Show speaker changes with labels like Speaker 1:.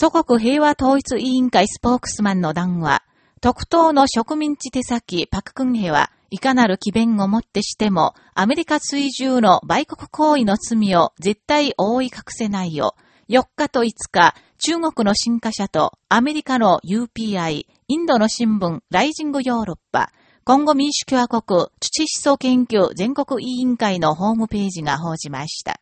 Speaker 1: 祖国平和統一委員会スポークスマンの談話、特等の植民地手先パククンヘはいかなる奇弁をもってしても、アメリカ追従の売国行為の罪を絶対覆い隠せないよ。4日と5日、中国の新華社とアメリカの UPI、インドの新聞、ライジングヨーロッパ、今後民主共和国土思想研究全国委員会のホームページが報じました。